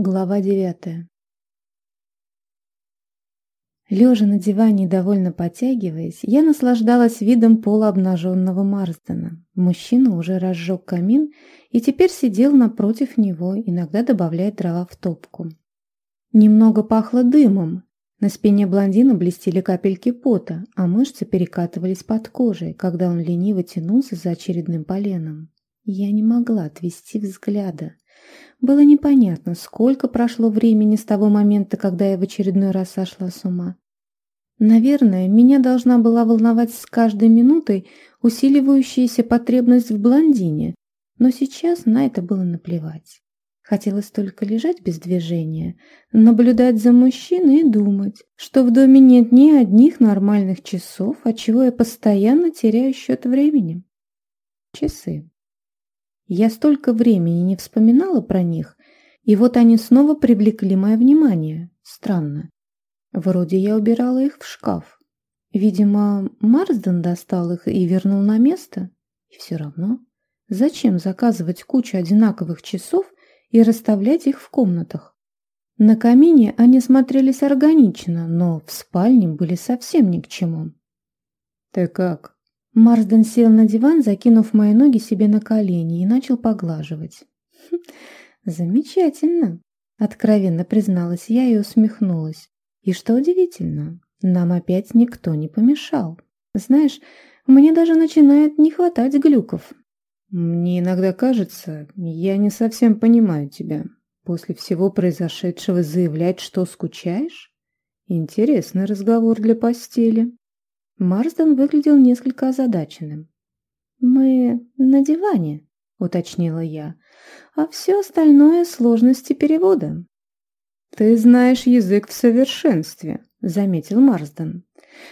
Глава девятая Лежа на диване и довольно потягиваясь, я наслаждалась видом полуобнаженного Марсдена. Мужчина уже разжег камин и теперь сидел напротив него, иногда добавляя дрова в топку. Немного пахло дымом. На спине блондина блестели капельки пота, а мышцы перекатывались под кожей, когда он лениво тянулся за очередным поленом. Я не могла отвести взгляда. Было непонятно, сколько прошло времени с того момента, когда я в очередной раз сошла с ума. Наверное, меня должна была волновать с каждой минутой усиливающаяся потребность в блондине, но сейчас на это было наплевать. Хотелось только лежать без движения, наблюдать за мужчиной и думать, что в доме нет ни одних нормальных часов, отчего я постоянно теряю счет времени. Часы. Я столько времени не вспоминала про них, и вот они снова привлекли мое внимание. Странно. Вроде я убирала их в шкаф. Видимо, Марсден достал их и вернул на место. И все равно, зачем заказывать кучу одинаковых часов и расставлять их в комнатах? На камине они смотрелись органично, но в спальне были совсем ни к чему. «Ты как?» Марсден сел на диван, закинув мои ноги себе на колени и начал поглаживать. «Хм, «Замечательно», — откровенно призналась я и усмехнулась. «И что удивительно, нам опять никто не помешал. Знаешь, мне даже начинает не хватать глюков». «Мне иногда кажется, я не совсем понимаю тебя. После всего произошедшего заявлять, что скучаешь? Интересный разговор для постели». Марсден выглядел несколько озадаченным. «Мы на диване», — уточнила я, — «а все остальное — сложности перевода». «Ты знаешь язык в совершенстве», — заметил Марсден.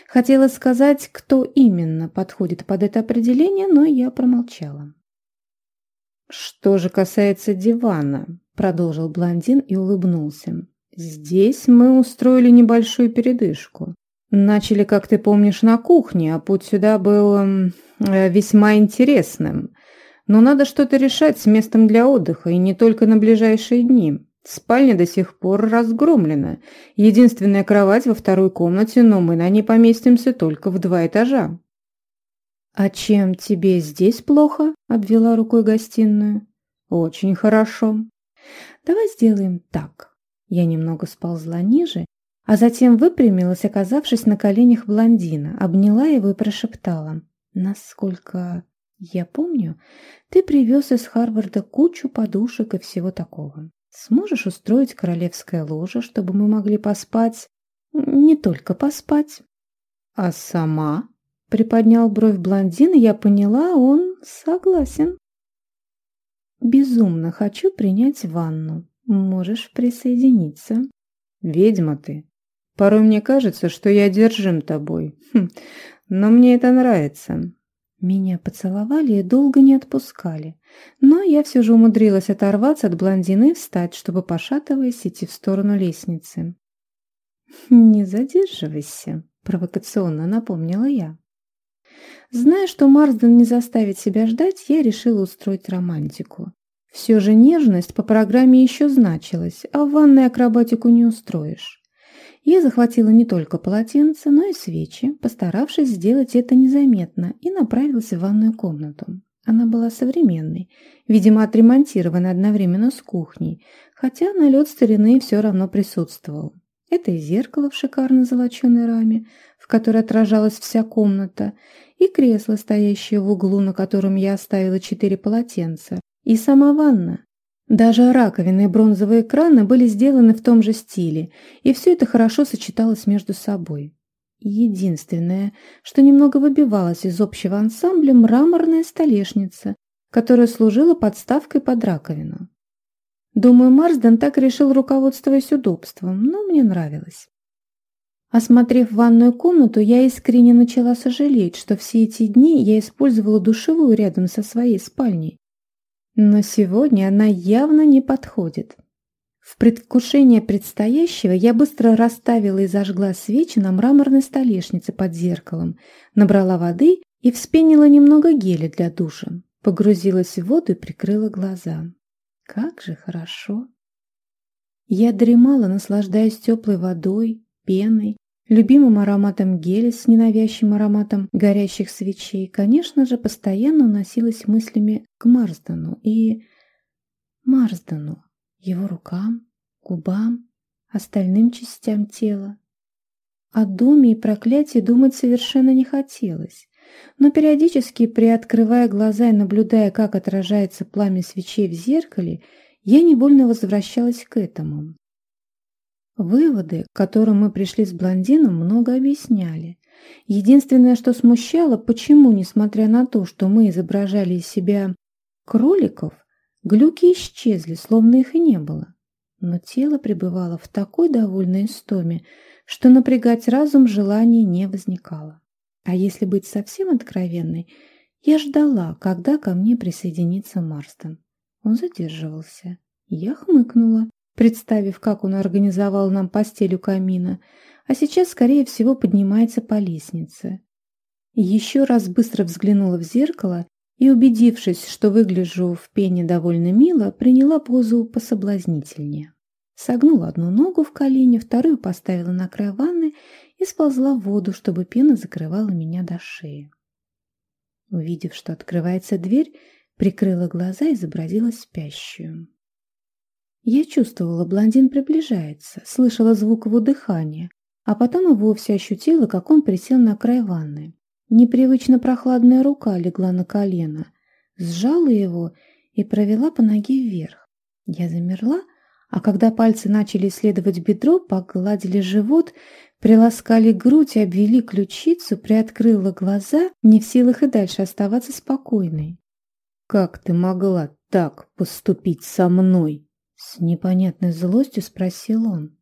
Хотела сказать, кто именно подходит под это определение, но я промолчала. «Что же касается дивана», — продолжил блондин и улыбнулся. «Здесь мы устроили небольшую передышку. Начали, как ты помнишь, на кухне, а путь сюда был э, весьма интересным. Но надо что-то решать с местом для отдыха, и не только на ближайшие дни. Спальня до сих пор разгромлена. Единственная кровать во второй комнате, но мы на ней поместимся только в два этажа. «А чем тебе здесь плохо?» – обвела рукой гостиную. «Очень хорошо. Давай сделаем так». Я немного сползла ниже а затем выпрямилась, оказавшись на коленях блондина, обняла его и прошептала. «Насколько я помню, ты привез из Харварда кучу подушек и всего такого. Сможешь устроить королевское ложе, чтобы мы могли поспать? Не только поспать». «А сама?» — приподнял бровь блондин, и я поняла, он согласен. «Безумно хочу принять ванну. Можешь присоединиться». «Ведьма ты!» Порой мне кажется, что я одержим тобой. Хм, но мне это нравится. Меня поцеловали и долго не отпускали. Но я все же умудрилась оторваться от блондины и встать, чтобы, пошатываясь, идти в сторону лестницы. «Не задерживайся», — провокационно напомнила я. Зная, что Марсден не заставит себя ждать, я решила устроить романтику. Все же нежность по программе еще значилась, а в ванной акробатику не устроишь. Я захватила не только полотенце, но и свечи, постаравшись сделать это незаметно, и направилась в ванную комнату. Она была современной, видимо, отремонтирована одновременно с кухней, хотя налет старины все равно присутствовал. Это и зеркало в шикарно золоченой раме, в которой отражалась вся комната, и кресло, стоящее в углу, на котором я оставила четыре полотенца, и сама ванна, даже раковины и бронзовые краны были сделаны в том же стиле, и все это хорошо сочеталось между собой. Единственное, что немного выбивалось из общего ансамбля, мраморная столешница, которая служила подставкой под раковину. Думаю, Марсден так решил, руководствуясь удобством, но мне нравилось. Осмотрев ванную комнату, я искренне начала сожалеть, что все эти дни я использовала душевую рядом со своей спальней. Но сегодня она явно не подходит. В предвкушение предстоящего я быстро расставила и зажгла свечи на мраморной столешнице под зеркалом, набрала воды и вспенила немного геля для душа. Погрузилась в воду и прикрыла глаза. Как же хорошо! Я дремала, наслаждаясь теплой водой, пеной, любимым ароматом геля с ненавязчивым ароматом горящих свечей. Конечно же, постоянно уносилась мыслями к Марсдену и... Марсдену, его рукам, губам, остальным частям тела. О доме и проклятии думать совершенно не хотелось, но периодически, приоткрывая глаза и наблюдая, как отражается пламя свечей в зеркале, я невольно возвращалась к этому. Выводы, к которым мы пришли с блондином, много объясняли. Единственное, что смущало, почему, несмотря на то, что мы изображали из себя кроликов, глюки исчезли, словно их и не было. Но тело пребывало в такой довольной истоме, что напрягать разум желания не возникало. А если быть совсем откровенной, я ждала, когда ко мне присоединится Марстон. Он задерживался. Я хмыкнула, представив, как он организовал нам постель у камина, а сейчас, скорее всего, поднимается по лестнице. Еще раз быстро взглянула в зеркало и, убедившись, что выгляжу в пене довольно мило, приняла позу пособлазнительнее. Согнула одну ногу в колени, вторую поставила на край ванны и сползла в воду, чтобы пена закрывала меня до шеи. Увидев, что открывается дверь, Прикрыла глаза и изобразила спящую. Я чувствовала, блондин приближается, слышала звук его дыхания, а потом и вовсе ощутила, как он присел на край ванны. Непривычно прохладная рука легла на колено, сжала его и провела по ноге вверх. Я замерла, а когда пальцы начали исследовать бедро, погладили живот, приласкали грудь и обвели ключицу, приоткрыла глаза, не в силах и дальше оставаться спокойной. «Как ты могла так поступить со мной?» С непонятной злостью спросил он.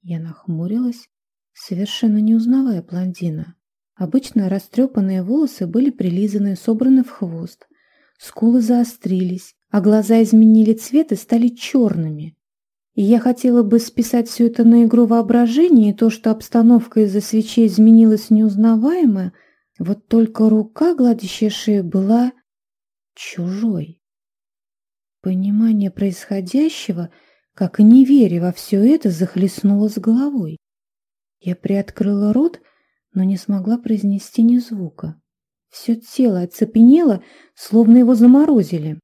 Я нахмурилась, совершенно не узнавая блондина. Обычно растрепанные волосы были прилизаны и собраны в хвост. Скулы заострились, а глаза изменили цвет и стали черными. И я хотела бы списать все это на игру воображения и то, что обстановка из-за свечей изменилась неузнаваемо, вот только рука, гладящая шею, была чужой. Понимание происходящего, как и неверие во все это, захлестнуло с головой. Я приоткрыла рот, но не смогла произнести ни звука. Все тело оцепенело, словно его заморозили.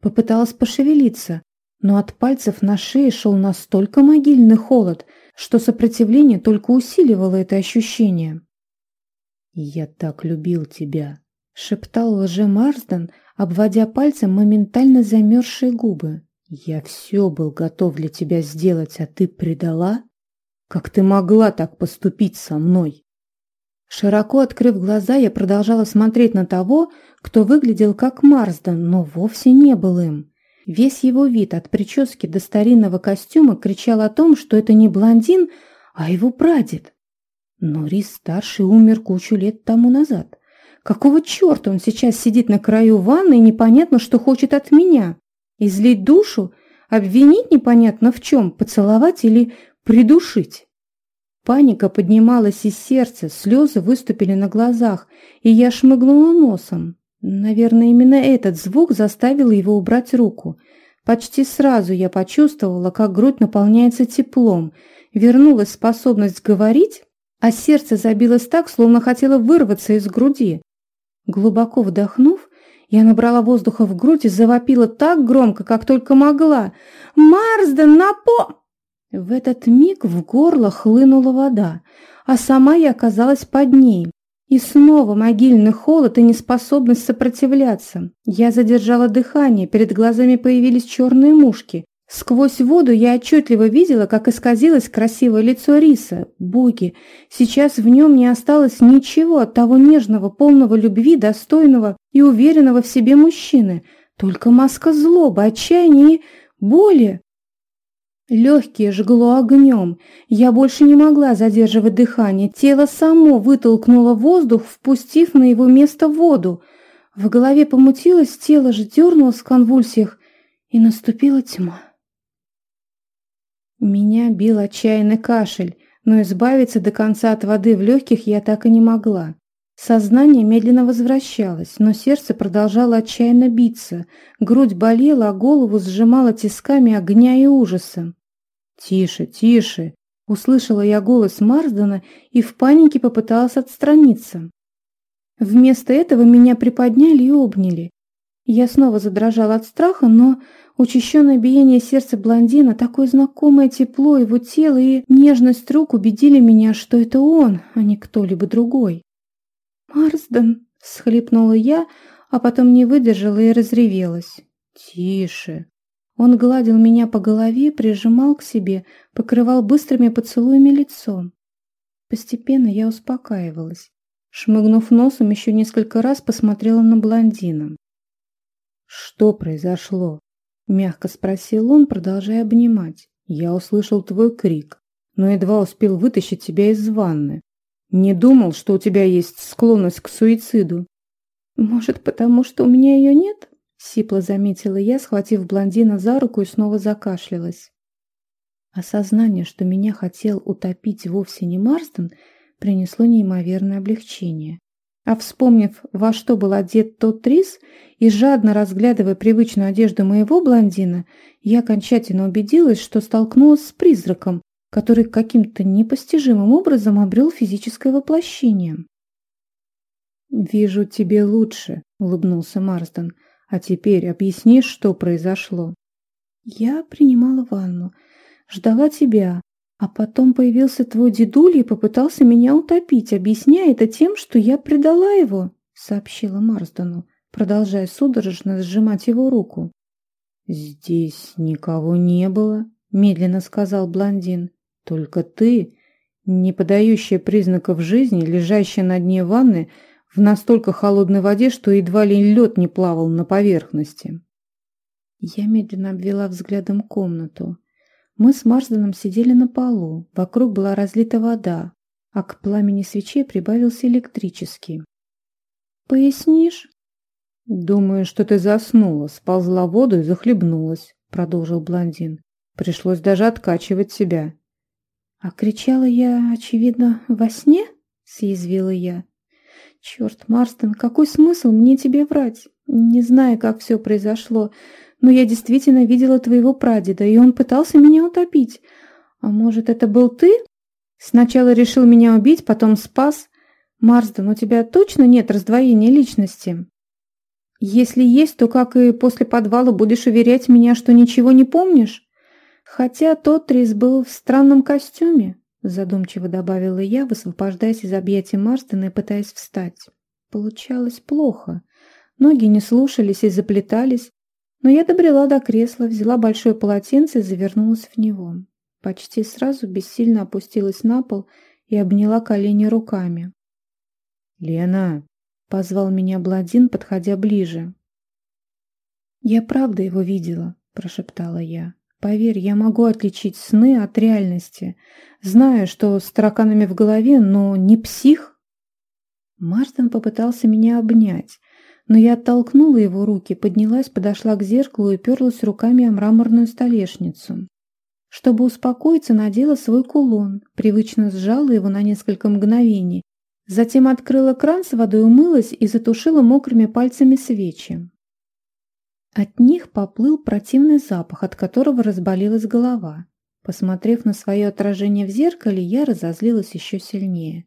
Попыталась пошевелиться, но от пальцев на шее шел настолько могильный холод, что сопротивление только усиливало это ощущение. «Я так любил тебя», — шептал лже Марсден, обводя пальцем моментально замерзшие губы. «Я все был готов для тебя сделать, а ты предала? Как ты могла так поступить со мной?» Широко открыв глаза, я продолжала смотреть на того, кто выглядел как Марсден, но вовсе не был им. Весь его вид от прически до старинного костюма кричал о том, что это не блондин, а его прадед. Но Рис-старший умер кучу лет тому назад. Какого черта он сейчас сидит на краю ванны и непонятно, что хочет от меня? Излить душу? Обвинить непонятно в чем? Поцеловать или придушить? Паника поднималась из сердца, слезы выступили на глазах, и я шмыгнула носом. Наверное, именно этот звук заставил его убрать руку. Почти сразу я почувствовала, как грудь наполняется теплом, вернулась способность говорить, а сердце забилось так, словно хотело вырваться из груди. Глубоко вдохнув, я набрала воздуха в грудь и завопила так громко, как только могла. «Марсден, на по...» В этот миг в горло хлынула вода, а сама я оказалась под ней. И снова могильный холод и неспособность сопротивляться. Я задержала дыхание, перед глазами появились черные мушки. Сквозь воду я отчетливо видела, как исказилось красивое лицо Риса. Боги, сейчас в нем не осталось ничего от того нежного, полного любви, достойного и уверенного в себе мужчины. Только маска злобы, отчаяния и боли. Легкие жгло огнем. Я больше не могла задерживать дыхание. Тело само вытолкнуло воздух, впустив на его место воду. В голове помутилось, тело же дернулось в конвульсиях, и наступила тьма. Меня бил отчаянный кашель, но избавиться до конца от воды в легких я так и не могла. Сознание медленно возвращалось, но сердце продолжало отчаянно биться, грудь болела, а голову сжимала тисками огня и ужаса. «Тише, тише!» Услышала я голос Марсдена и в панике попыталась отстраниться. Вместо этого меня приподняли и обняли. Я снова задрожала от страха, но учащенное биение сердца блондина, такое знакомое тепло его тела и нежность рук убедили меня, что это он, а не кто-либо другой. «Марсден!» – схлипнула я, а потом не выдержала и разревелась. «Тише!» Он гладил меня по голове, прижимал к себе, покрывал быстрыми поцелуями лицо. Постепенно я успокаивалась. Шмыгнув носом, еще несколько раз посмотрела на блондина. «Что произошло?» – мягко спросил он, продолжая обнимать. «Я услышал твой крик, но едва успел вытащить тебя из ванны. Не думал, что у тебя есть склонность к суициду». «Может, потому что у меня ее нет?» – сипло заметила я, схватив блондина за руку и снова закашлялась. Осознание, что меня хотел утопить вовсе не Марстон – принесло неимоверное облегчение. А вспомнив, во что был одет тот Трис, и жадно разглядывая привычную одежду моего блондина, я окончательно убедилась, что столкнулась с призраком, который каким-то непостижимым образом обрел физическое воплощение. «Вижу, тебе лучше», — улыбнулся Марсден. «А теперь объяснишь, что произошло?» «Я принимала ванну, ждала тебя, а потом появился твой дедуль и попытался меня утопить, объясняя это тем, что я предала его, сообщила Марсдену, продолжая судорожно сжимать его руку. «Здесь никого не было», — медленно сказал блондин. «Только ты, не подающая признаков жизни, лежащая на дне ванны в настолько холодной воде, что едва ли лед не плавал на поверхности». Я медленно обвела взглядом комнату. Мы с Марсденом сидели на полу, вокруг была разлита вода, а к пламени свечей прибавился электрический. «Пояснишь?» «Думаю, что ты заснула, сползла в воду и захлебнулась», — продолжил блондин. «Пришлось даже откачивать себя». «А кричала я, очевидно, во сне?» — съязвила я. «Черт, Марстон, какой смысл мне тебе врать? Не знаю, как все произошло, но я действительно видела твоего прадеда, и он пытался меня утопить. А может, это был ты? Сначала решил меня убить, потом спас. Марсден, у тебя точно нет раздвоения личности? Если есть, то как и после подвала будешь уверять меня, что ничего не помнишь? Хотя тот Трис был в странном костюме, задумчиво добавила я, высвобождаясь из объятий Марстена и пытаясь встать. Получалось плохо. Ноги не слушались и заплетались, но я добрела до кресла, взяла большое полотенце и завернулась в него. Почти сразу бессильно опустилась на пол и обняла колени руками. «Лена!» — позвал меня Бладин, подходя ближе. «Я правда его видела», — прошептала я. «Поверь, я могу отличить сны от реальности. Знаю, что с тараканами в голове, но не псих». Марстон попытался меня обнять, но я оттолкнула его руки, поднялась, подошла к зеркалу и перлась руками о мраморную столешницу. Чтобы успокоиться, надела свой кулон, привычно сжала его на несколько мгновений, затем открыла кран с водой, умылась и затушила мокрыми пальцами свечи. От них поплыл противный запах, от которого разболелась голова. Посмотрев на свое отражение в зеркале, я разозлилась еще сильнее.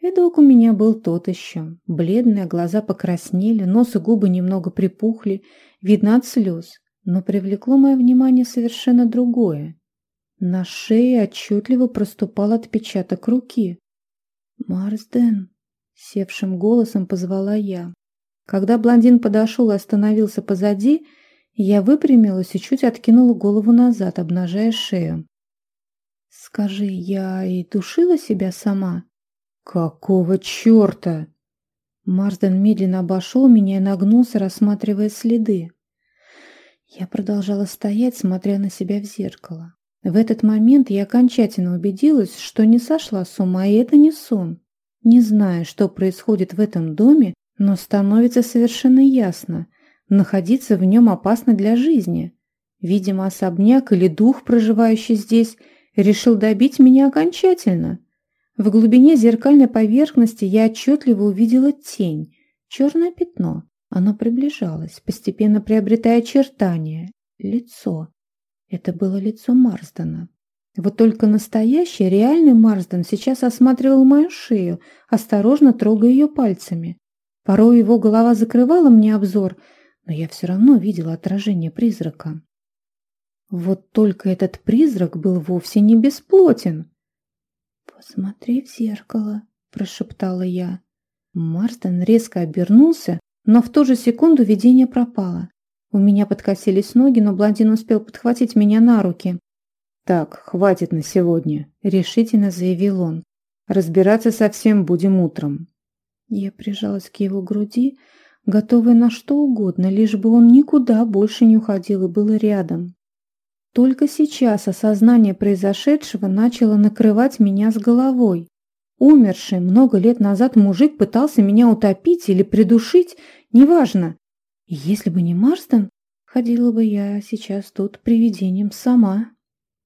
Видок у меня был тот еще. Бледные, глаза покраснели, нос и губы немного припухли, видно от слез. Но привлекло мое внимание совершенно другое. На шее отчетливо проступал отпечаток руки. «Марсден!» — севшим голосом позвала я. Когда блондин подошел и остановился позади, я выпрямилась и чуть откинула голову назад, обнажая шею. «Скажи, я и душила себя сама?» «Какого черта?» Марсден медленно обошел меня и нагнулся, рассматривая следы. Я продолжала стоять, смотря на себя в зеркало. В этот момент я окончательно убедилась, что не сошла с ума, и это не сон. Не знаю, что происходит в этом доме, но становится совершенно ясно. Находиться в нем опасно для жизни. Видимо, особняк или дух, проживающий здесь, решил добить меня окончательно. В глубине зеркальной поверхности я отчетливо увидела тень, черное пятно. Оно приближалось, постепенно приобретая очертания. Лицо. Это было лицо Марсдена. Вот только настоящий, реальный Марсден сейчас осматривал мою шею, осторожно трогая ее пальцами. Порой его голова закрывала мне обзор, но я все равно видела отражение призрака. Вот только этот призрак был вовсе не бесплотен. «Посмотри в зеркало», – прошептала я. Марстон резко обернулся, но в ту же секунду видение пропало. У меня подкосились ноги, но блондин успел подхватить меня на руки. «Так, хватит на сегодня», – решительно заявил он. «Разбираться совсем будем утром». Я прижалась к его груди, готовая на что угодно, лишь бы он никуда больше не уходил и был рядом. Только сейчас осознание произошедшего начало накрывать меня с головой. Умерший много лет назад мужик пытался меня утопить или придушить, неважно. И если бы не Марстон, ходила бы я сейчас тут привидением сама.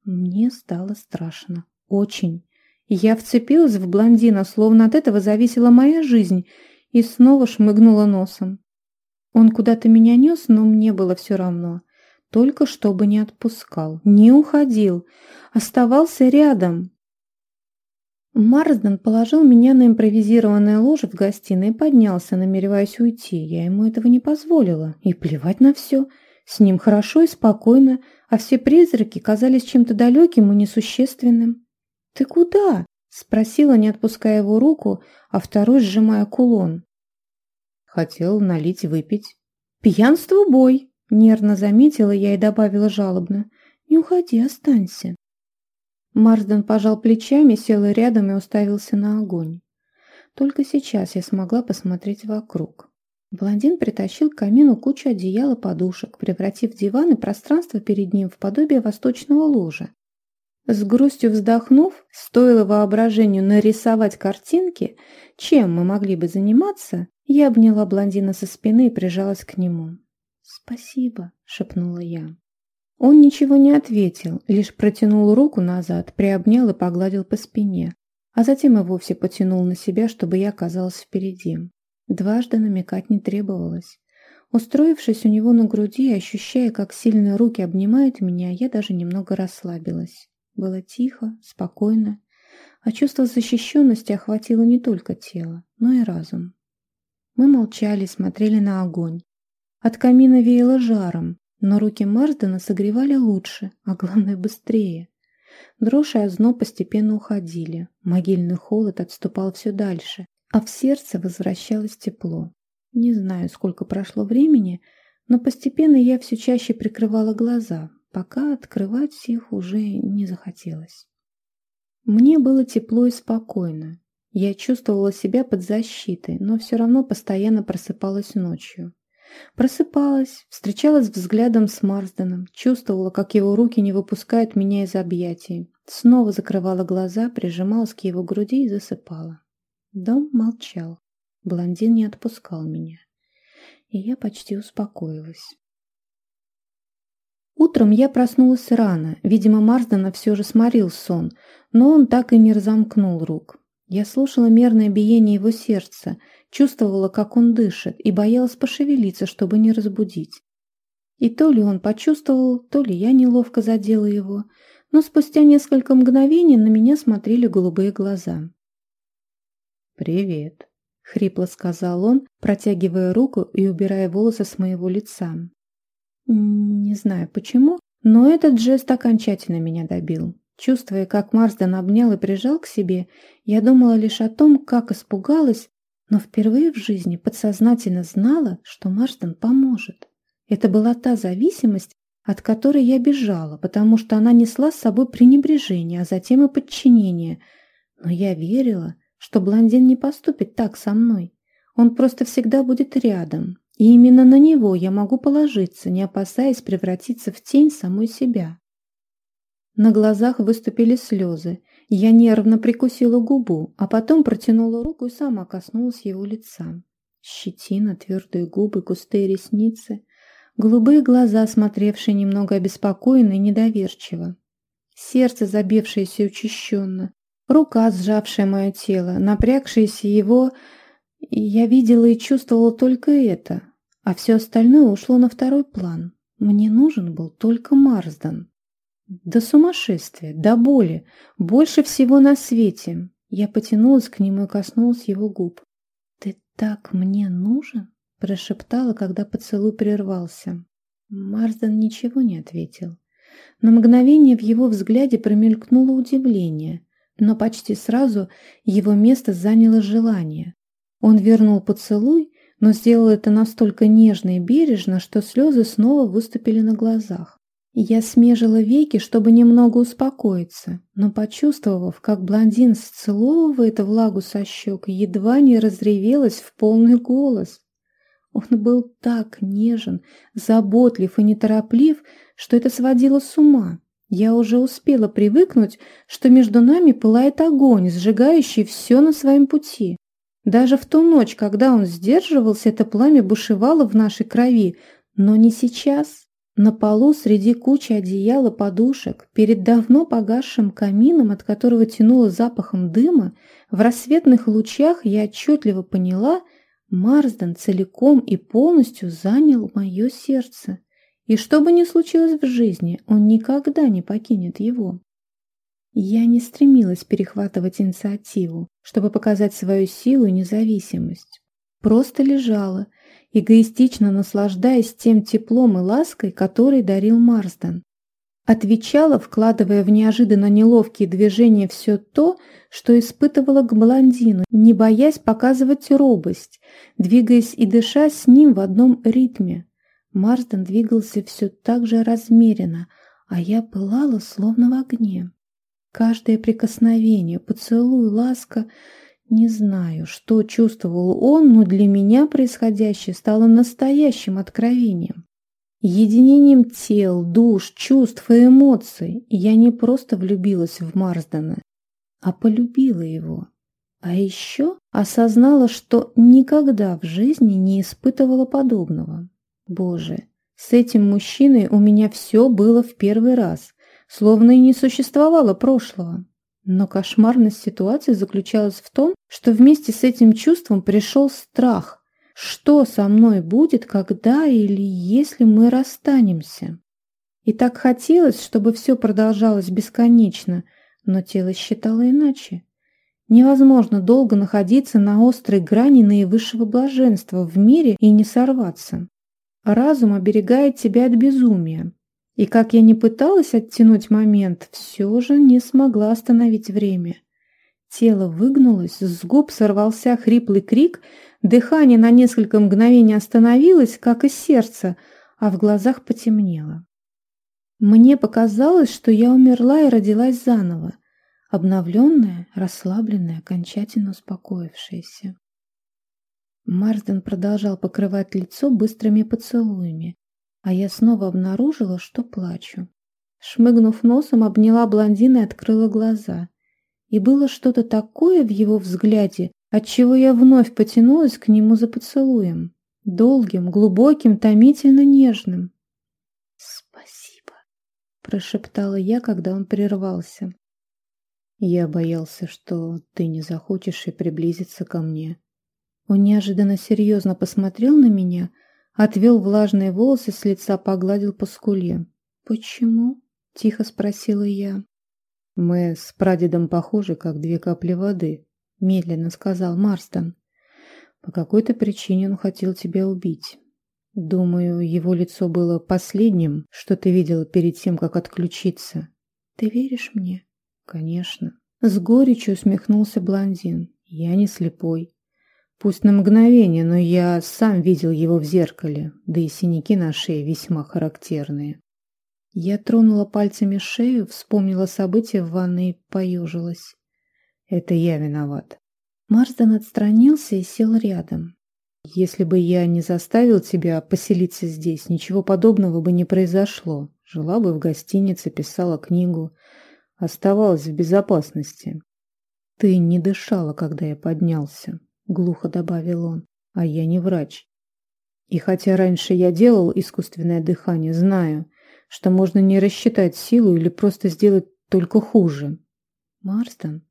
Мне стало страшно. Очень. Я вцепилась в блондина, словно от этого зависела моя жизнь, и снова шмыгнула носом. Он куда-то меня нес, но мне было все равно. Только чтобы не отпускал, не уходил, оставался рядом. Марсден положил меня на импровизированное ложе в гостиной и поднялся, намереваясь уйти. Я ему этого не позволила. И плевать на все. С ним хорошо и спокойно, а все призраки казались чем-то далеким и несущественным. «Ты куда?» – спросила, не отпуская его руку, а второй сжимая кулон. Хотел налить выпить. «Пьянство – бой!» – нервно заметила я и добавила жалобно. «Не уходи, останься». Марсден пожал плечами, сел рядом и уставился на огонь. Только сейчас я смогла посмотреть вокруг. Блондин притащил к камину кучу одеял и подушек, превратив диван и пространство перед ним в подобие восточного ложа. С грустью вздохнув, стоило воображению нарисовать картинки, чем мы могли бы заниматься, я обняла блондина со спины и прижалась к нему. «Спасибо», — шепнула я. Он ничего не ответил, лишь протянул руку назад, приобнял и погладил по спине, а затем и вовсе потянул на себя, чтобы я оказалась впереди. Дважды намекать не требовалось. Устроившись у него на груди ощущая, как сильные руки обнимают меня, я даже немного расслабилась. Было тихо, спокойно, а чувство защищенности охватило не только тело, но и разум. Мы молчали, смотрели на огонь. От камина веяло жаром, но руки Марсдена согревали лучше, а главное быстрее. Дрожь и озноб постепенно уходили, могильный холод отступал все дальше, а в сердце возвращалось тепло. Не знаю, сколько прошло времени, но постепенно я все чаще прикрывала глаза, пока открывать их уже не захотелось. Мне было тепло и спокойно. Я чувствовала себя под защитой, но все равно постоянно просыпалась ночью. Просыпалась, встречалась взглядом с Марсденом, чувствовала, как его руки не выпускают меня из объятий. Снова закрывала глаза, прижималась к его груди и засыпала. Дом молчал. Блондин не отпускал меня. И я почти успокоилась. Утром я проснулась рано. Видимо, Марсдена все же сморил сон, но он так и не разомкнул рук. Я слушала мерное биение его сердца, чувствовала, как он дышит, и боялась пошевелиться, чтобы не разбудить. И то ли он почувствовал, то ли я неловко задела его, но спустя несколько мгновений на меня смотрели голубые глаза. «Привет», — хрипло сказал он, протягивая руку и убирая волосы с моего лица. Не знаю почему, но этот жест окончательно меня добил. Чувствуя, как Марсден обнял и прижал к себе, я думала лишь о том, как испугалась, но впервые в жизни подсознательно знала, что Марсден поможет. Это была та зависимость, от которой я бежала, потому что она несла с собой пренебрежение, а затем и подчинение. Но я верила, что блондин не поступит так со мной. Он просто всегда будет рядом, и именно на него я могу положиться, не опасаясь превратиться в тень самой себя. На глазах выступили слезы. Я нервно прикусила губу, а потом протянула руку и сама коснулась его лица. Щетина, твердые губы, густые ресницы, голубые глаза, смотревшие немного обеспокоенно и недоверчиво. Сердце, забившееся учащенно, рука, сжавшая мое тело, напрягшееся его... Я видела и чувствовала только это, а все остальное ушло на второй план. Мне нужен был только Марсден. До сумасшествия, до боли, больше всего на свете. Я потянулась к нему и коснулась его губ. «Ты так мне нужен?» – прошептала, когда поцелуй прервался. Марсден ничего не ответил. На мгновение в его взгляде промелькнуло удивление, но почти сразу его место заняло желание. Он вернул поцелуй, но сделал это настолько нежно и бережно, что слезы снова выступили на глазах. Я смежила веки, чтобы немного успокоиться, но, почувствовав, как блондин сцеловывает влагу со щек, едва не разревелась в полный голос. Он был так нежен, заботлив и нетороплив, что это сводило с ума. Я уже успела привыкнуть, что между нами пылает огонь, сжигающий все на своем пути. Даже в ту ночь, когда он сдерживался, это пламя бушевало в нашей крови, но не сейчас. На полу среди кучи одеяла подушек, перед давно погасшим камином, от которого тянуло запахом дыма, в рассветных лучах я отчетливо поняла, Марсден целиком и полностью занял мое сердце. И что бы ни случилось в жизни, он никогда не покинет его. Я не стремилась перехватывать инициативу, чтобы показать свою силу и независимость. Просто лежала – эгоистично наслаждаясь тем теплом и лаской, который дарил Марсден. Отвечала, вкладывая в неожиданно неловкие движения все то, что испытывала к блондину, не боясь показывать робость, двигаясь и дыша с ним в одном ритме. Марсден двигался все так же размеренно, а я пылала словно в огне. Каждое прикосновение, поцелуй, ласка не знаю, что чувствовал он, но для меня происходящее стало настоящим откровением. Единением тел, душ, чувств и эмоций я не просто влюбилась в Марсдена, а полюбила его. А еще осознала, что никогда в жизни не испытывала подобного. Боже, с этим мужчиной у меня все было в первый раз, словно и не существовало прошлого. Но кошмарность ситуации заключалась в том, что вместе с этим чувством пришел страх. Что со мной будет, когда или если мы расстанемся? И так хотелось, чтобы все продолжалось бесконечно, но тело считало иначе. Невозможно долго находиться на острой грани наивысшего блаженства в мире и не сорваться. Разум оберегает тебя от безумия, и как я не пыталась оттянуть момент, все же не смогла остановить время. Тело выгнулось, с губ сорвался хриплый крик, дыхание на несколько мгновений остановилось, как и сердце, а в глазах потемнело. Мне показалось, что я умерла и родилась заново, обновленная, расслабленная, окончательно успокоившаяся. Марсден продолжал покрывать лицо быстрыми поцелуями, а я снова обнаружила, что плачу. Шмыгнув носом, обняла блондина и открыла глаза. И было что-то такое в его взгляде, отчего я вновь потянулась к нему за поцелуем. Долгим, глубоким, томительно нежным. «Спасибо», — прошептала я, когда он прервался. «Я боялся, что ты не захочешь и приблизиться ко мне». Он неожиданно серьезно посмотрел на меня, Отвел влажные волосы с лица, погладил по скуле. «Почему?» – тихо спросила я. «Мы с прадедом похожи, как две капли воды», – медленно сказал Марстон. «По какой-то причине он хотел тебя убить. Думаю, его лицо было последним, что ты видела перед тем, как отключиться. Ты веришь мне?» «Конечно». С горечью усмехнулся блондин. «Я не слепой. Пусть на мгновение, но я сам видел его в зеркале, да и синяки на шее весьма характерные. Я тронула пальцами шею, вспомнила события в ванной и поежилась. Это я виноват. Марсден отстранился и сел рядом. Если бы я не заставил тебя поселиться здесь, ничего подобного бы не произошло. Жила бы в гостинице, писала книгу, оставалась в безопасности. Ты не дышала, когда я поднялся глухо добавил он. А я не врач. И хотя раньше я делал искусственное дыхание, знаю, что можно не рассчитать силу или просто сделать только хуже. Марстон,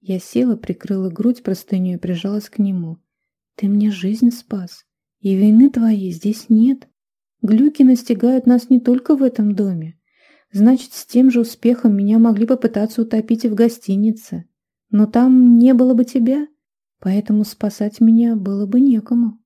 я села, прикрыла грудь простыней и прижалась к нему. Ты мне жизнь спас, и вины твоей здесь нет. Глюки настигают нас не только в этом доме. Значит, с тем же успехом меня могли попытаться утопить и в гостинице. Но там не было бы тебя, поэтому спасать меня было бы некому.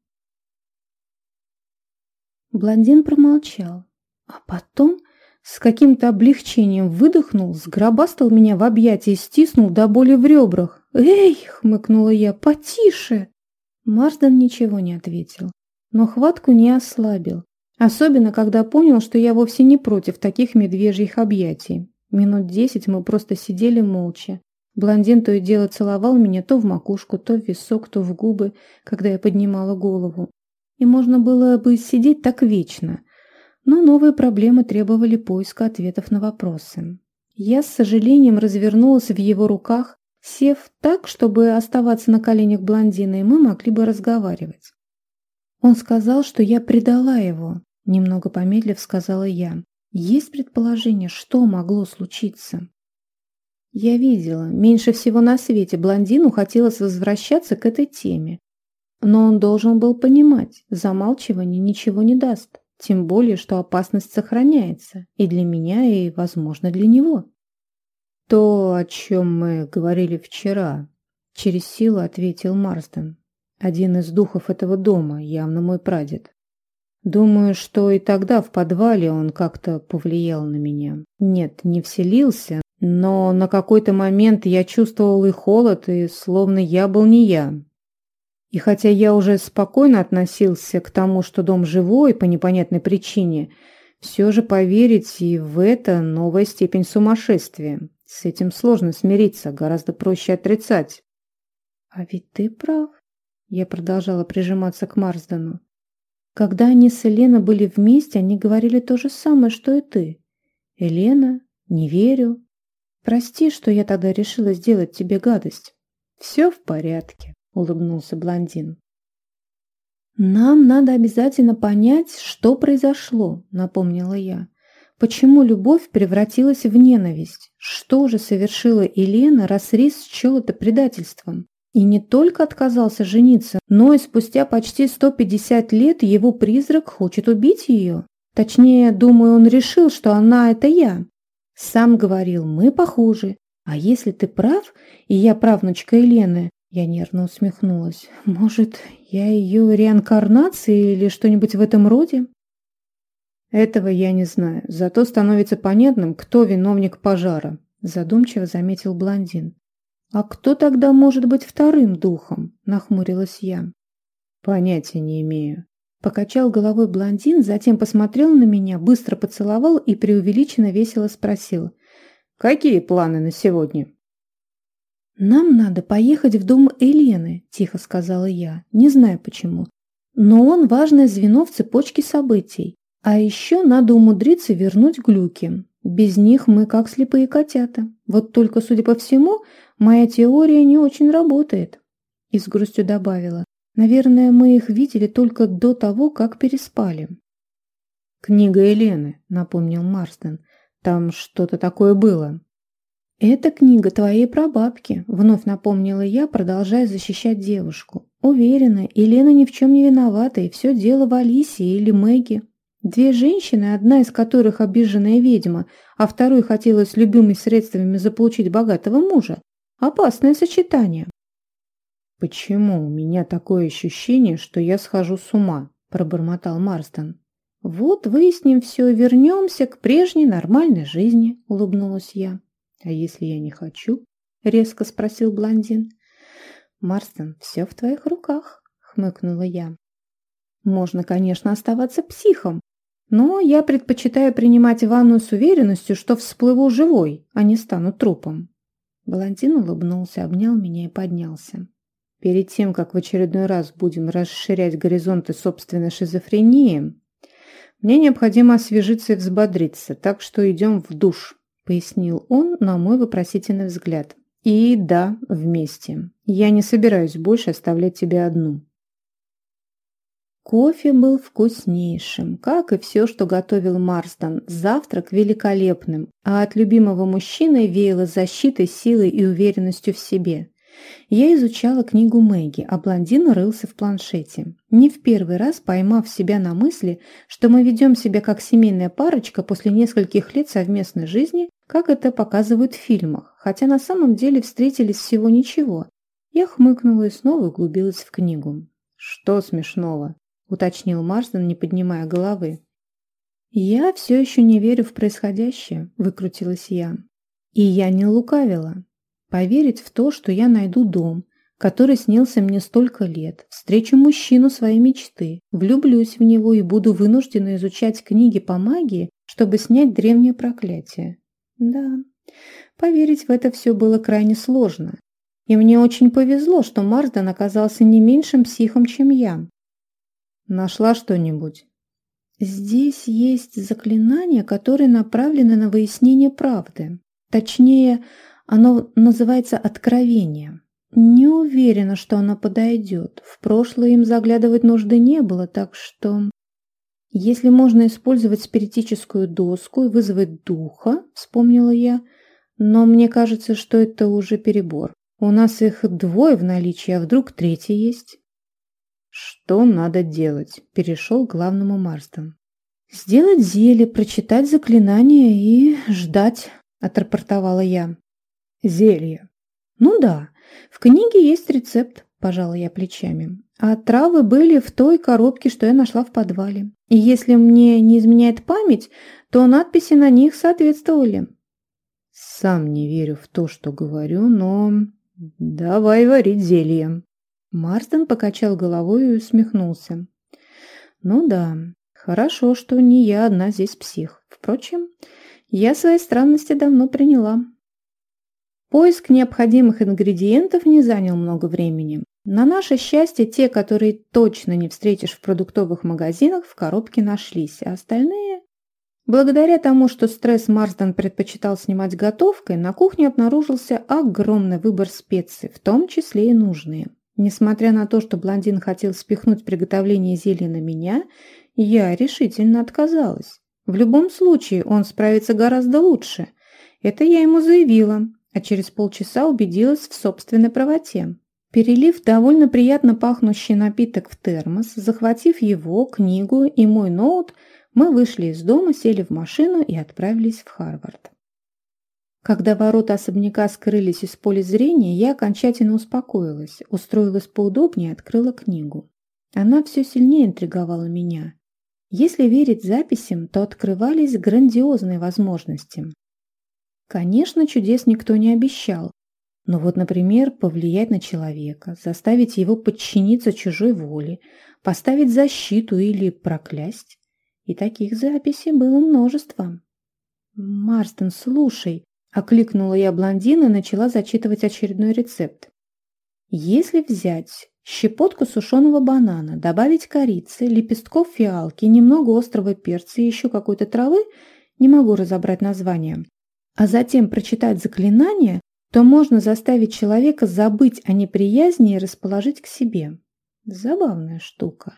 Блондин промолчал, а потом с каким-то облегчением выдохнул, сгробастал меня в объятия и стиснул до боли в ребрах. «Эй!» — хмыкнула я. «Потише!» Марсден ничего не ответил, но хватку не ослабил. Особенно, когда понял, что я вовсе не против таких медвежьих объятий. Минут десять мы просто сидели молча. Блондин то и дело целовал меня то в макушку, то в висок, то в губы, когда я поднимала голову. И можно было бы сидеть так вечно. Но новые проблемы требовали поиска ответов на вопросы. Я с сожалением развернулась в его руках, сев так, чтобы оставаться на коленях блондина, и мы могли бы разговаривать. Он сказал, что я предала его, Немного помедлив, сказала я. Есть предположение, что могло случиться? Я видела, меньше всего на свете блондину хотелось возвращаться к этой теме. Но он должен был понимать, замалчивание ничего не даст, тем более, что опасность сохраняется и для меня, и, возможно, для него. То, о чем мы говорили вчера, через силу ответил Марсден. Один из духов этого дома, явно мой прадед. Думаю, что и тогда в подвале он как-то повлиял на меня. Нет, не вселился, но на какой-то момент я чувствовал и холод, и словно я был не я. И хотя я уже спокойно относился к тому, что дом живой по непонятной причине, все же поверить и в это новая степень сумасшествия. С этим сложно смириться, гораздо проще отрицать. А ведь ты прав. Я продолжала прижиматься к Марсдену. Когда они с Еленой были вместе, они говорили то же самое, что и ты. Елена, не верю. Прости, что я тогда решила сделать тебе гадость. Все в порядке, улыбнулся блондин. Нам надо обязательно понять, что произошло, напомнила я. Почему любовь превратилась в ненависть? Что же совершила Елена, раз Рис счел это предательством? И не только отказался жениться, но и спустя почти 150 лет его призрак хочет убить ее. Точнее, думаю, он решил, что она – это я. Сам говорил, мы похожи. А если ты прав, и я правнучка Елены, я нервно усмехнулась. Может, я ее реинкарнация или что-нибудь в этом роде? Этого я не знаю. Зато становится понятным, кто виновник пожара, задумчиво заметил блондин. «А кто тогда может быть вторым духом?» – нахмурилась я. «Понятия не имею». Покачал головой блондин, затем посмотрел на меня, быстро поцеловал и преувеличенно весело спросил. «Какие планы на сегодня?» «Нам надо поехать в дом Елены», – тихо сказала я, не знаю почему. «Но он важное звено в цепочке событий. А еще надо умудриться вернуть глюки. Без них мы как слепые котята. Вот только, судя по всему, Моя теория не очень работает. И с грустью добавила. Наверное, мы их видели только до того, как переспали. Книга Елены, напомнил Марстон. Там что-то такое было. «Это книга твоей прабабки», — вновь напомнила я, продолжая защищать девушку. Уверена, Елена ни в чем не виновата, и все дело в Алисе или Мэгги. Две женщины, одна из которых обиженная ведьма, а второй хотела с любыми средствами заполучить богатого мужа, Опасное сочетание. «Почему у меня такое ощущение, что я схожу с ума?» – пробормотал Марстон. «Вот выясним все, вернемся к прежней нормальной жизни», – улыбнулась я. «А если я не хочу?» – резко спросил блондин. «Марстон, все в твоих руках», – хмыкнула я. «Можно, конечно, оставаться психом, но я предпочитаю принимать ванну с уверенностью, что всплыву живой, а не стану трупом. Валентин улыбнулся, обнял меня и поднялся. Перед тем, как в очередной раз будем расширять горизонты собственной шизофрении, мне необходимо освежиться и взбодриться, так что идем в душ, пояснил он на мой вопросительный взгляд. И да, вместе. Я не собираюсь больше оставлять тебя одну. Кофе был вкуснейшим, как и все, что готовил Марстон. Завтрак великолепным, а от любимого мужчины веяло защитой, силой и уверенностью в себе. Я изучала книгу Мэгги, а блондин рылся в планшете. Не в первый раз поймав себя на мысли, что мы ведем себя как семейная парочка после нескольких лет совместной жизни, как это показывают в фильмах, хотя на самом деле встретились всего ничего. Я хмыкнула и снова углубилась в книгу. «Что смешного?» – уточнил Марстон, не поднимая головы. «Я все еще не верю в происходящее», – выкрутилась я. И я не лукавила. Поверить в то, что я найду дом, который снился мне столько лет, встречу мужчину своей мечты, влюблюсь в него и буду вынуждена изучать книги по магии, чтобы снять древнее проклятие. Да, поверить в это все было крайне сложно. И мне очень повезло, что Марсден оказался не меньшим психом, чем я. Нашла что-нибудь? Здесь есть заклинание, которое направлено на выяснение правды. Точнее, оно называется «Откровение». Не уверена, что оно подойдет. В прошлое им заглядывать нужды не было, так что... Если можно использовать спиритическую доску и вызвать духа, вспомнила я, но мне кажется, что это уже перебор. У нас их двое в наличии, а вдруг третий есть? Что надо делать? Перешел к главному Марстон. Сделать зелье, прочитать заклинание и ждать, отрапортовала я. Зелье. Ну да, в книге есть рецепт, пожала я плечами. А травы были в той коробке, что я нашла в подвале. И если мне не изменяет память, то надписи на них соответствовали. Сам не верю в то, что говорю, но... Давай варить зелье. Марстон покачал головой и усмехнулся. Ну да, хорошо, что не я одна здесь псих. Впрочем, я свои странности давно приняла. Поиск необходимых ингредиентов не занял много времени. На наше счастье, те, которые точно не встретишь в продуктовых магазинах, в коробке нашлись, а остальные... Благодаря тому, что стресс Марсден предпочитал снимать готовкой, на кухне обнаружился огромный выбор специй, в том числе и нужные. Несмотря на то, что блондин хотел спихнуть приготовление зелья на меня, я решительно отказалась. В любом случае он справится гораздо лучше. Это я ему заявила, а через полчаса убедилась в собственной правоте. Перелив довольно приятно пахнущий напиток в термос, захватив его, книгу и мой ноут, мы вышли из дома, сели в машину и отправились в Харвард. Когда ворота особняка скрылись из поля зрения, я окончательно успокоилась, устроилась поудобнее и открыла книгу. Она все сильнее интриговала меня. Если верить записям, то открывались грандиозные возможности. Конечно, чудес никто не обещал. Но вот, например, повлиять на человека, заставить его подчиниться чужой воле, поставить защиту или проклясть. И таких записей было множество. «Марстон, слушай!» – окликнула я блондина и начала зачитывать очередной рецепт. Если взять щепотку сушеного банана, добавить корицы, лепестков фиалки, немного острого перца и еще какой-то травы, не могу разобрать название, а затем прочитать заклинание, то можно заставить человека забыть о неприязни и расположить к себе. Забавная штука.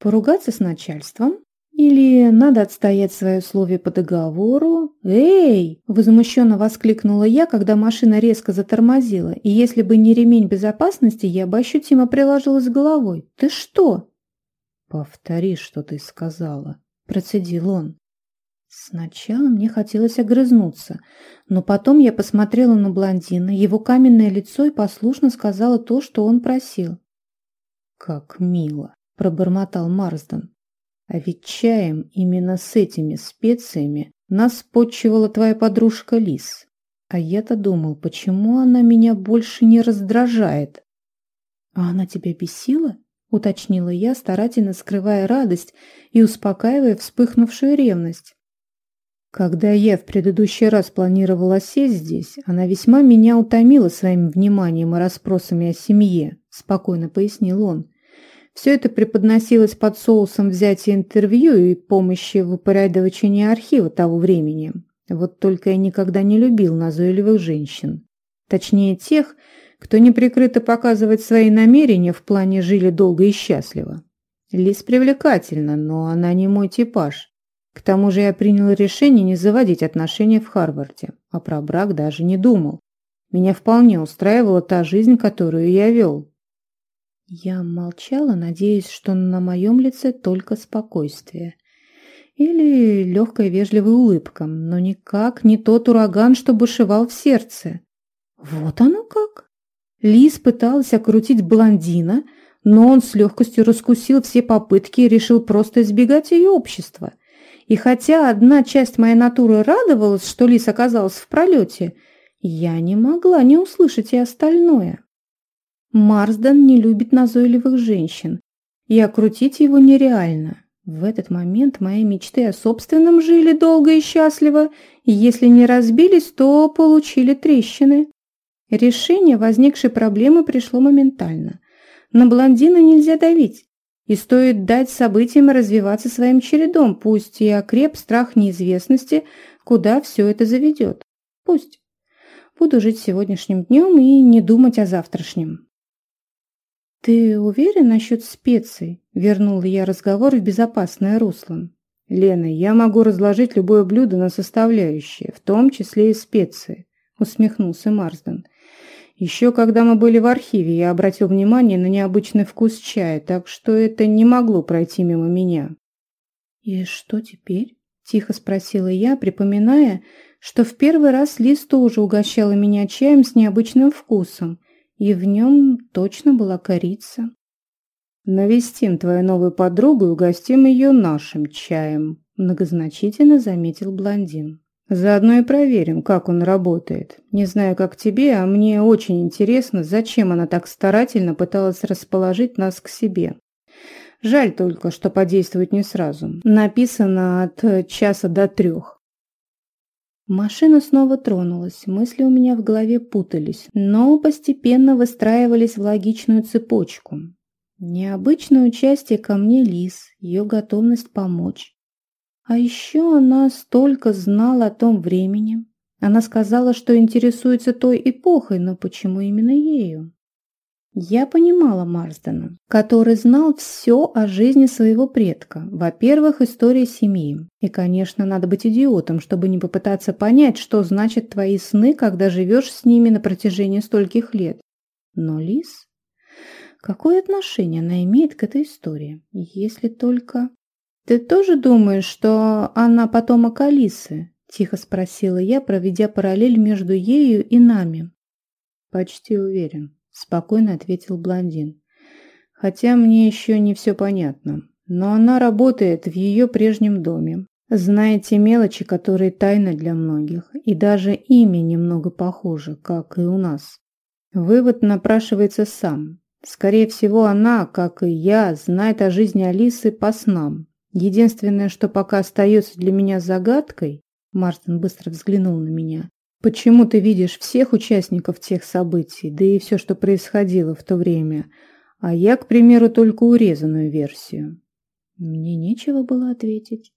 Поругаться с начальством? Или надо отстоять свои условия по договору? «Эй!» – возмущенно воскликнула я, когда машина резко затормозила, и если бы не ремень безопасности, я бы ощутимо приложилась головой. «Ты что?» «Повтори, что ты сказала», – процедил он. Сначала мне хотелось огрызнуться, но потом я посмотрела на блондина, его каменное лицо и послушно сказала то, что он просил. «Как мило!» – пробормотал Марсден. «А ведь чаем именно с этими специями нас почивала твоя подружка Лис. А я-то думал, почему она меня больше не раздражает?» «А она тебя бесила?» – уточнила я, старательно скрывая радость и успокаивая вспыхнувшую ревность. Когда я в предыдущий раз планировала сесть здесь, она весьма меня утомила своим вниманием и расспросами о семье, спокойно пояснил он. Все это преподносилось под соусом взятия интервью и помощи в упорядочении архива того времени. Вот только я никогда не любил назойливых женщин. Точнее, тех, кто неприкрыто показывает свои намерения в плане «жили долго и счастливо». Лис привлекательна, но она не мой типаж. К тому же я принял решение не заводить отношения в Харварде, а про брак даже не думал. Меня вполне устраивала та жизнь, которую я вел. Я молчала, надеясь, что на моем лице только спокойствие. Или легкая вежливая улыбка, но никак не тот ураган, что бушевал в сердце. Вот оно как! Лис пыталась окрутить блондина, но он с легкостью раскусил все попытки и решил просто избегать ее общества. И хотя одна часть моей натуры радовалась, что лис оказался в пролете, я не могла не услышать и остальное. Марсден не любит назойливых женщин, и окрутить его нереально. В этот момент мои мечты о собственном жили долго и счастливо, и если не разбились, то получили трещины. Решение возникшей проблемы пришло моментально. На блондина нельзя давить, и стоит дать событиям развиваться своим чередом, пусть и окреп страх неизвестности, куда все это заведет. Пусть. Буду жить сегодняшним днем и не думать о завтрашнем. «Ты уверен насчет специй?» – вернула я разговор в безопасное русло. «Лена, я могу разложить любое блюдо на составляющие, в том числе и специи», – усмехнулся Марсден. «Еще когда мы были в архиве, я обратил внимание на необычный вкус чая, так что это не могло пройти мимо меня». «И что теперь?» – тихо спросила я, припоминая, что в первый раз Лиз тоже угощала меня чаем с необычным вкусом – и в нем точно была корица. «Навестим твою новую подругу и угостим ее нашим чаем», многозначительно заметил блондин. «Заодно и проверим, как он работает. Не знаю, как тебе, а мне очень интересно, зачем она так старательно пыталась расположить нас к себе. Жаль только, что подействует не сразу. Написано от часа до трех. Машина снова тронулась, мысли у меня в голове путались, но постепенно выстраивались в логичную цепочку. Необычное участие ко мне Лис, ее готовность помочь. А еще она столько знала о том времени. Она сказала, что интересуется той эпохой, но почему именно ею? Я понимала Марсдена, который знал все о жизни своего предка. Во-первых, история семьи. И, конечно, надо быть идиотом, чтобы не попытаться понять, что значат твои сны, когда живешь с ними на протяжении стольких лет. Но Лис... Какое отношение она имеет к этой истории? Если только... «Ты тоже думаешь, что она потомок Алисы?» – тихо спросила я, проведя параллель между ею и нами. «Почти уверен», спокойно ответил блондин. Хотя мне еще не все понятно. Но она работает в ее прежнем доме. Знает те мелочи, которые тайны для многих. И даже имя немного похоже, как и у нас. Вывод напрашивается сам. Скорее всего, она, как и я, знает о жизни Алисы по снам. Единственное, что пока остается для меня загадкой, Марстон быстро взглянул на меня, Почему ты видишь всех участников тех событий, да и все, что происходило в то время, а я, к примеру, только урезанную версию? Мне нечего было ответить.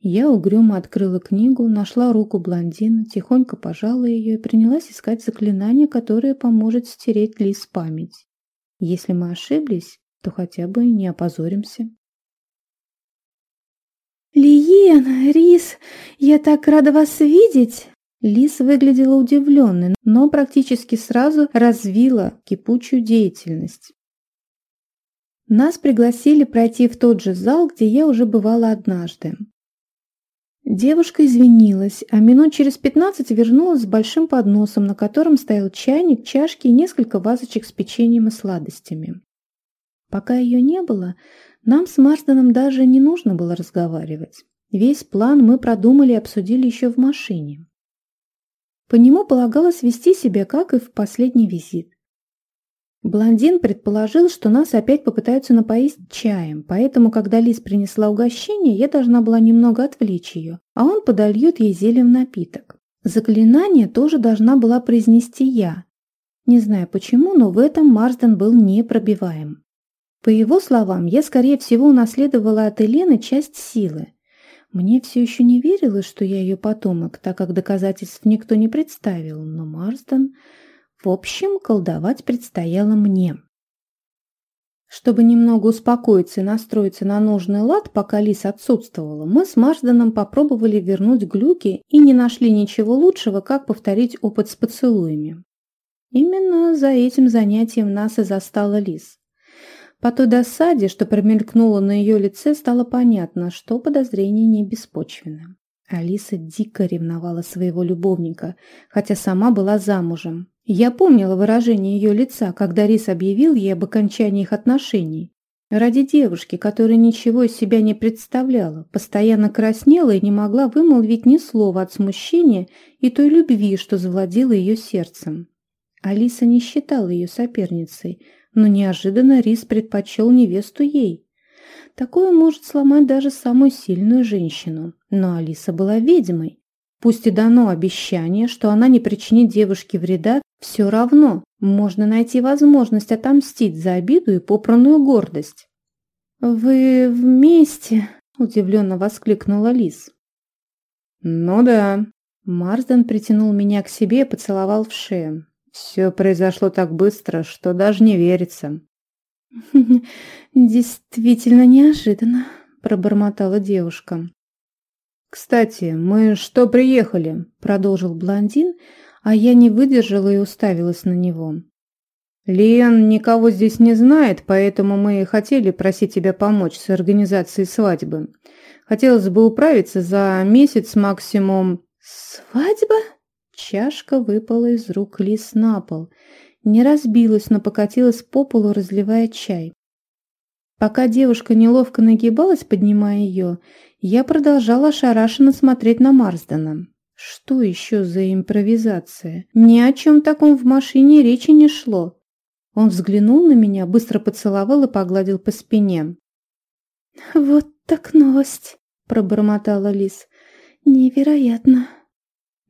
Я угрюмо открыла книгу, нашла руку блондина, тихонько пожала ее и принялась искать заклинание, которое поможет стереть Лис память. Если мы ошиблись, то хотя бы не опозоримся. «Лиена, Рис, я так рада вас видеть!» Лис выглядела удивленной, но практически сразу развила кипучую деятельность. Нас пригласили пройти в тот же зал, где я уже бывала однажды. Девушка извинилась, а минут через пятнадцать вернулась с большим подносом, на котором стоял чайник, чашки и несколько вазочек с печеньем и сладостями. Пока ее не было, нам с Марсденом даже не нужно было разговаривать. Весь план мы продумали и обсудили еще в машине. По нему полагалось вести себя, как и в последний визит. Блондин предположил, что нас опять попытаются напоить чаем, поэтому, когда Лиз принесла угощение, я должна была немного отвлечь ее, а он подольет ей зельем напиток. Заклинание тоже должна была произнести я. Не знаю почему, но в этом Марсден был непробиваем. По его словам, я, скорее всего, унаследовала от Елены часть силы, мне все еще не верилось, что я ее потомок, так как доказательств никто не представил, но Марсден... В общем, колдовать предстояло мне. Чтобы немного успокоиться и настроиться на нужный лад, пока Лис отсутствовала, мы с Марсденом попробовали вернуть глюки и не нашли ничего лучшего, как повторить опыт с поцелуями. Именно за этим занятием нас и застала Лис. По той досаде, что промелькнуло на ее лице, стало понятно, что подозрение не беспочвенно. Алиса дико ревновала своего любовника, хотя сама была замужем. Я помнила выражение ее лица, когда Рис объявил ей об окончании их отношений. Ради девушки, которая ничего из себя не представляла, постоянно краснела и не могла вымолвить ни слова от смущения и той любви, что завладела ее сердцем. Алиса не считала ее соперницей, но неожиданно Рис предпочел невесту ей. Такое может сломать даже самую сильную женщину. Но Алиса была ведьмой. Пусть и дано обещание, что она не причинит девушке вреда, все равно можно найти возможность отомстить за обиду и попранную гордость. «Вы вместе?» – удивленно воскликнула Лис. «Ну да». Марсден притянул меня к себе и поцеловал в шею. Все произошло так быстро, что даже не верится. «Действительно неожиданно», – пробормотала девушка. «Кстати, мы что приехали?» – продолжил блондин, а я не выдержала и уставилась на него. «Лиен никого здесь не знает, поэтому мы хотели просить тебя помочь с организацией свадьбы. Хотелось бы управиться за месяц максимум...» «Свадьба?» Чашка выпала из рук Лис на пол. Не разбилась, но покатилась по полу, разливая чай. Пока девушка неловко нагибалась, поднимая ее, я продолжала ошарашенно смотреть на Марсдена. Что еще за импровизация? Ни о чем таком в машине речи не шло. Он взглянул на меня, быстро поцеловал и погладил по спине. «Вот так новость!» – пробормотала Лис. «Невероятно!»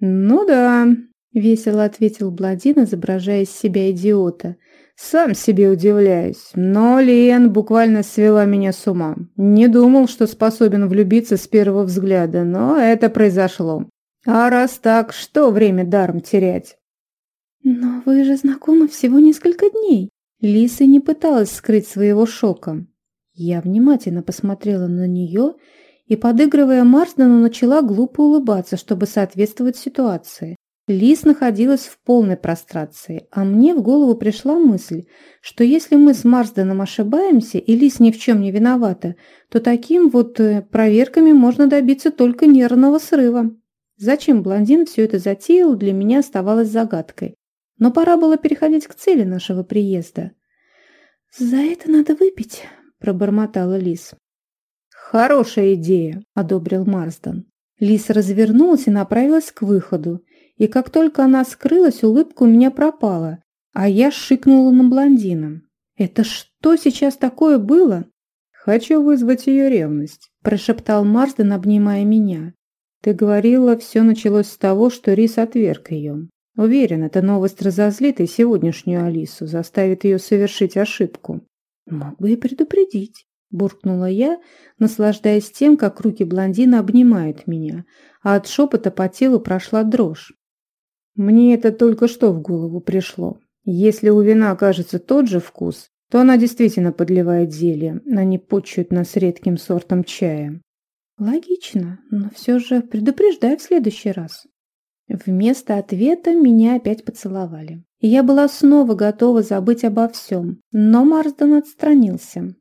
«Ну да», – весело ответил Бладин, изображая из себя идиота – сам себе удивляюсь, но Лиен буквально свела меня с ума. Не думал, что способен влюбиться с первого взгляда, но это произошло. А раз так, что время даром терять? Но вы же знакомы всего несколько дней. Лиса не пыталась скрыть своего шока. Я внимательно посмотрела на нее и, подыгрывая Марсдену, начала глупо улыбаться, чтобы соответствовать ситуации. Лис находилась в полной прострации, а мне в голову пришла мысль, что если мы с Марсденом ошибаемся и Лис ни в чем не виновата, то таким вот э, проверками можно добиться только нервного срыва. Зачем блондин все это затеял, для меня оставалось загадкой. Но пора было переходить к цели нашего приезда. «За это надо выпить», – пробормотала Лис. «Хорошая идея», – одобрил Марсден. Лис развернулась и направилась к выходу. И как только она скрылась, улыбка у меня пропала, а я шикнула на блондина. «Это что сейчас такое было?» «Хочу вызвать ее ревность», – прошептал Марсден, обнимая меня. «Ты говорила, все началось с того, что Рис отверг ее. Уверен, эта новость разозлит и сегодняшнюю Алису, заставит ее совершить ошибку». «Мог бы и предупредить», – буркнула я, наслаждаясь тем, как руки блондина обнимают меня, а от шепота по телу прошла дрожь. Мне это только что в голову пришло. Если у вина окажется тот же вкус, то она действительно подливает зелье, а не почует нас редким сортом чая. Логично, но все же предупреждай в следующий раз. Вместо ответа меня опять поцеловали. Я была снова готова забыть обо всем, но Марсден отстранился.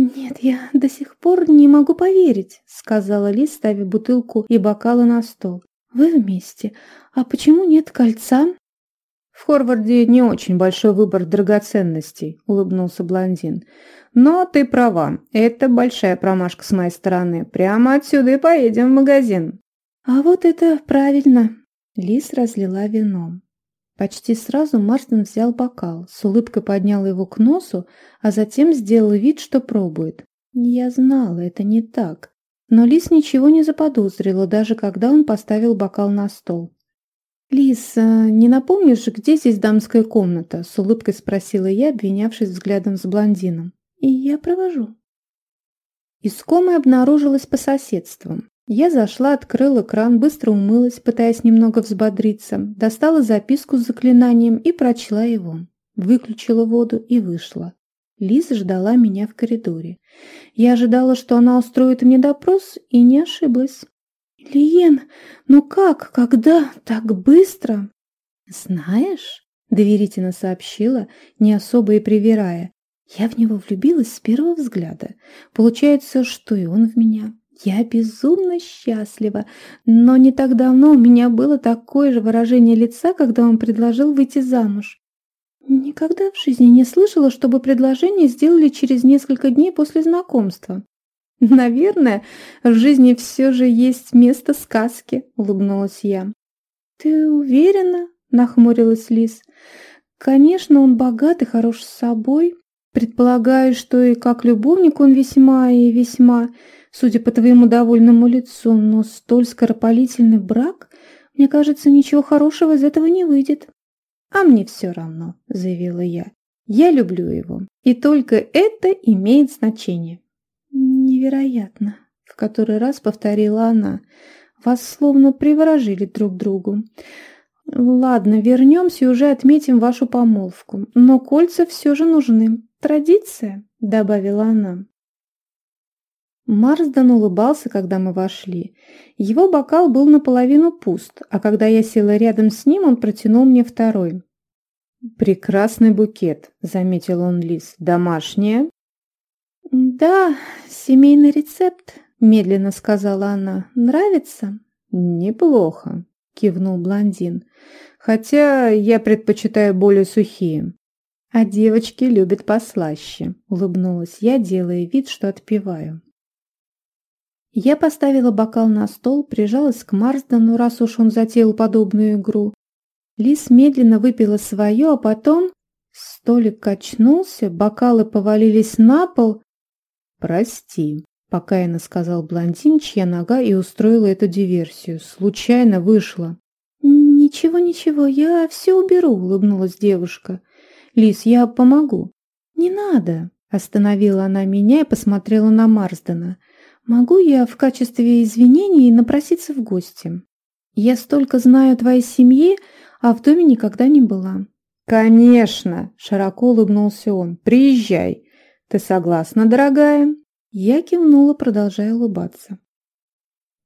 «Нет, я до сих пор не могу поверить», — сказала Ли, ставя бутылку и бокалы на стол. Вы вместе. А почему нет кольца? В Хорварде не очень большой выбор драгоценностей, улыбнулся блондин. Но ты права. Это большая промашка с моей стороны. Прямо отсюда и поедем в магазин. А вот это правильно. Лис разлила вино. Почти сразу Марстон взял бокал, с улыбкой поднял его к носу, а затем сделал вид, что пробует. Я знала, это не так. Но Лис ничего не заподозрила, даже когда он поставил бокал на стол. «Лис, а не напомнишь, где здесь дамская комната?» – с улыбкой спросила я, обвинявшись взглядом с блондином. «И я провожу». Искомая обнаружилась по соседству. Я зашла, открыла кран, быстро умылась, пытаясь немного взбодриться, достала записку с заклинанием и прочла его. Выключила воду и вышла. Лиза ждала меня в коридоре. Я ожидала, что она устроит мне допрос, и не ошиблась. «Лиен, ну как, когда, так быстро?» «Знаешь», — доверительно сообщила, не особо и привирая, «я в него влюбилась с первого взгляда. Получается, что и он в меня. Я безумно счастлива, но не так давно у меня было такое же выражение лица, когда он предложил выйти замуж. Никогда в жизни не слышала, чтобы предложение сделали через несколько дней после знакомства. Наверное, в жизни все же есть место сказки, улыбнулась я. Ты уверена? нахмурилась Лис. Конечно, он богат и хорош с собой. Предполагаю, что и как любовник он весьма и весьма, судя по твоему довольному лицу, но столь скоропалительный брак, мне кажется, ничего хорошего из этого не выйдет. А мне все равно, заявила я. Я люблю его, и только это имеет значение. Невероятно, в который раз повторила она. Вас словно приворожили друг другу. Ладно, вернемся и уже отметим вашу помолвку. Но кольца все же нужны. Традиция, добавила она. Марсден улыбался, когда мы вошли. Его бокал был наполовину пуст, а когда я села рядом с ним, он протянул мне второй. «Прекрасный букет», — заметил он Лис. «Домашняя?» «Да, семейный рецепт», — медленно сказала она. «Нравится?» «Неплохо», — кивнул блондин. «Хотя я предпочитаю более сухие». «А девочки любят послаще», — улыбнулась я, делая вид, что отпиваю. Я поставила бокал на стол, прижалась к Марсдену, раз уж он затеял подобную игру. Лис медленно выпила свое, а потом... Столик качнулся, бокалы повалились на пол. «Прости», — покаянно сказал блондин, чья нога и устроила эту диверсию. «Случайно вышла». «Ничего, ничего, я все уберу», — улыбнулась девушка. «Лис, я помогу». «Не надо», — остановила она меня и посмотрела на Марсдена. Могу я в качестве извинений напроситься в гости? Я столько знаю о твоей семье, а в доме никогда не была. Конечно, широко улыбнулся он. Приезжай. Ты согласна, дорогая? Я кивнула, продолжая улыбаться.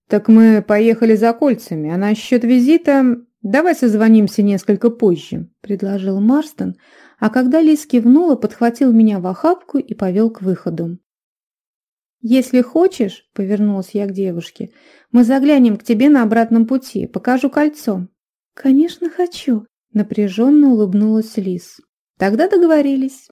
Так мы поехали за кольцами, а насчет визита давай созвонимся несколько позже, предложил Марстон, а когда Лиз кивнула, подхватил меня в охапку и повел к выходу. «Если хочешь», — повернулась я к девушке, — «мы заглянем к тебе на обратном пути, покажу кольцо». «Конечно хочу», — напряженно улыбнулась Лис. «Тогда договорились».